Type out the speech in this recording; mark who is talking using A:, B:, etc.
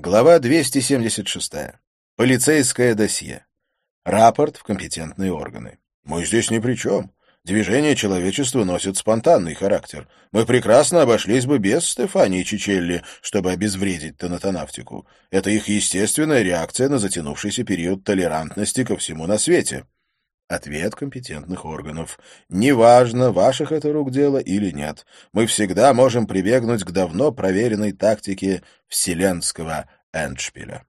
A: Глава 276. Полицейское досье. Рапорт в компетентные органы. Мы здесь ни при чем. Движение человечества носит спонтанный характер. Мы прекрасно обошлись бы без Стефании Чичелли, чтобы обезвредить тонатонавтику. Это их естественная реакция на затянувшийся период толерантности ко всему на свете. Ответ компетентных органов. Неважно, ваших это рук дело или нет, мы всегда можем прибегнуть к давно проверенной тактике вселенского эндшпиля.